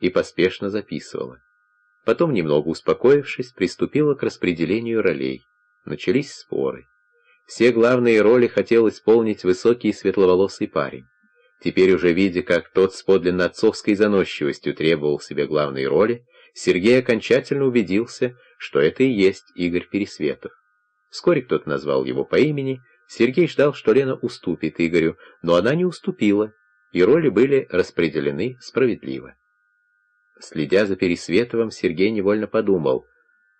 и поспешно записывала. Потом, немного успокоившись, приступила к распределению ролей. Начались споры. Все главные роли хотел исполнить высокий светловолосый парень. Теперь уже видя, как тот с подлинно отцовской заносчивостью требовал себе главной роли, Сергей окончательно убедился, что это и есть Игорь Пересветов. Вскоре кто-то назвал его по имени, Сергей ждал, что Лена уступит Игорю, но она не уступила, и роли были распределены справедливо. Следя за Пересветовым, Сергей невольно подумал,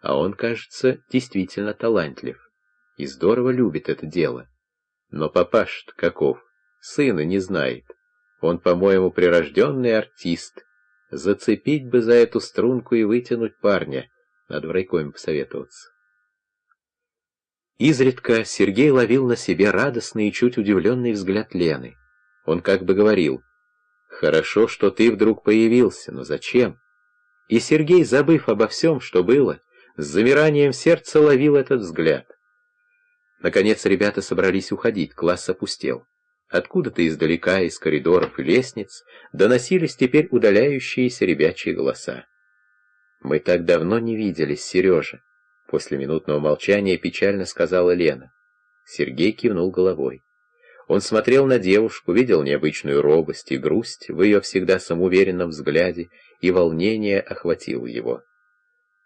а он, кажется, действительно талантлив и здорово любит это дело. Но папаш каков, сына не знает. Он, по-моему, прирожденный артист. Зацепить бы за эту струнку и вытянуть парня. Надо в посоветоваться. Изредка Сергей ловил на себе радостный и чуть удивленный взгляд Лены. Он как бы говорил, «Хорошо, что ты вдруг появился, но зачем?» И Сергей, забыв обо всем, что было, с замиранием сердца ловил этот взгляд. Наконец ребята собрались уходить, класс опустел. Откуда-то издалека, из коридоров и лестниц, доносились теперь удаляющиеся ребячьи голоса. «Мы так давно не виделись, Сережа», — после минутного молчания печально сказала Лена. Сергей кивнул головой. Он смотрел на девушку, видел необычную робость и грусть в ее всегда самоуверенном взгляде, и волнение охватило его.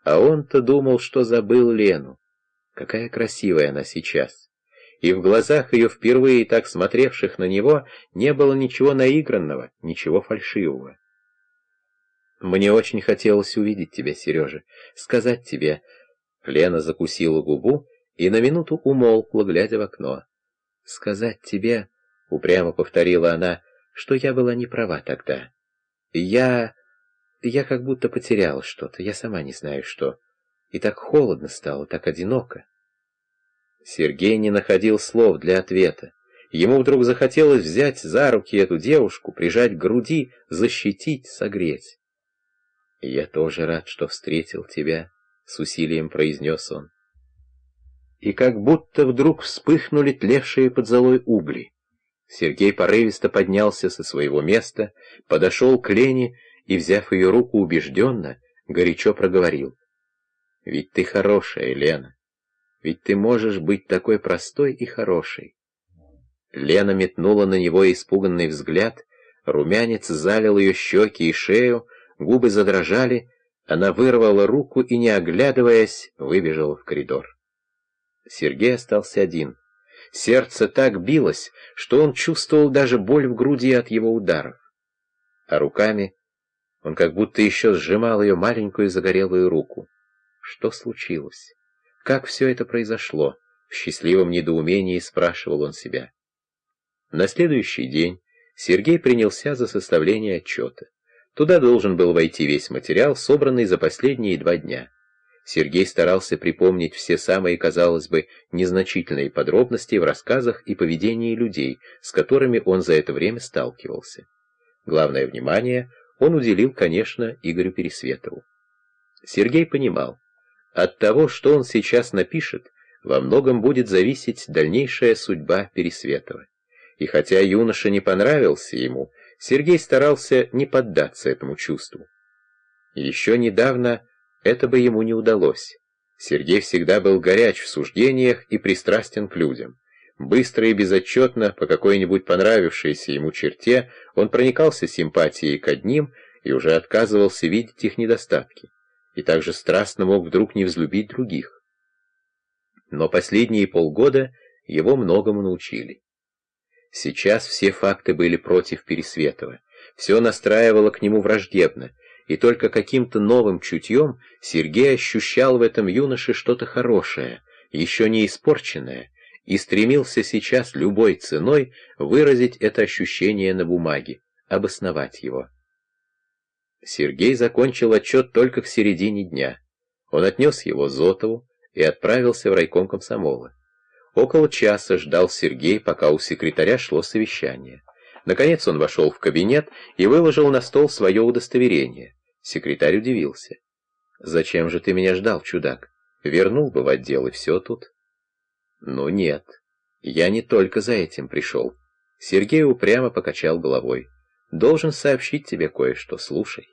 А он-то думал, что забыл Лену. Какая красивая она сейчас! И в глазах ее, впервые так смотревших на него, не было ничего наигранного, ничего фальшивого. «Мне очень хотелось увидеть тебя, Сережа, сказать тебе...» Лена закусила губу и на минуту умолкла, глядя в окно. «Сказать тебе...» — упрямо повторила она, — что я была не права тогда. Я... я как будто потеряла что-то, я сама не знаю что. И так холодно стало, так одиноко. Сергей не находил слов для ответа. Ему вдруг захотелось взять за руки эту девушку, прижать к груди, защитить, согреть. «Я тоже рад, что встретил тебя», — с усилием произнес он. И как будто вдруг вспыхнули тлевшие под золой угли. Сергей порывисто поднялся со своего места, подошел к Лене и, взяв ее руку убежденно, горячо проговорил. Ведь ты хорошая, Лена. Ведь ты можешь быть такой простой и хорошей. Лена метнула на него испуганный взгляд, румянец залил ее щеки и шею, губы задрожали, она вырвала руку и, не оглядываясь, выбежала в коридор. Сергей остался один. Сердце так билось, что он чувствовал даже боль в груди от его ударов. А руками он как будто еще сжимал ее маленькую загорелую руку. Что случилось? Как все это произошло? В счастливом недоумении спрашивал он себя. На следующий день Сергей принялся за составление отчета. Туда должен был войти весь материал, собранный за последние два дня. Сергей старался припомнить все самые, казалось бы, незначительные подробности в рассказах и поведении людей, с которыми он за это время сталкивался. Главное внимание он уделил, конечно, Игорю Пересветову. Сергей понимал, от того, что он сейчас напишет, во многом будет зависеть дальнейшая судьба Пересветова. И хотя юноша не понравился ему, Сергей старался не поддаться этому чувству. Еще недавно это бы ему не удалось. Сергей всегда был горяч в суждениях и пристрастен к людям. Быстро и безотчетно, по какой-нибудь понравившейся ему черте, он проникался симпатией к одним и уже отказывался видеть их недостатки и также страстно мог вдруг не взлюбить других. Но последние полгода его многому научили. Сейчас все факты были против Пересветова, все настраивало к нему враждебно, и только каким-то новым чутьем Сергей ощущал в этом юноше что-то хорошее, еще не испорченное, и стремился сейчас любой ценой выразить это ощущение на бумаге, обосновать его. Сергей закончил отчет только к середине дня. Он отнес его Зотову и отправился в райком комсомола. Около часа ждал Сергей, пока у секретаря шло совещание. Наконец он вошел в кабинет и выложил на стол свое удостоверение. Секретарь удивился. «Зачем же ты меня ждал, чудак? Вернул бы в отдел, и все тут». «Ну нет, я не только за этим пришел». Сергей упрямо покачал головой. «Должен сообщить тебе кое-что, слушай».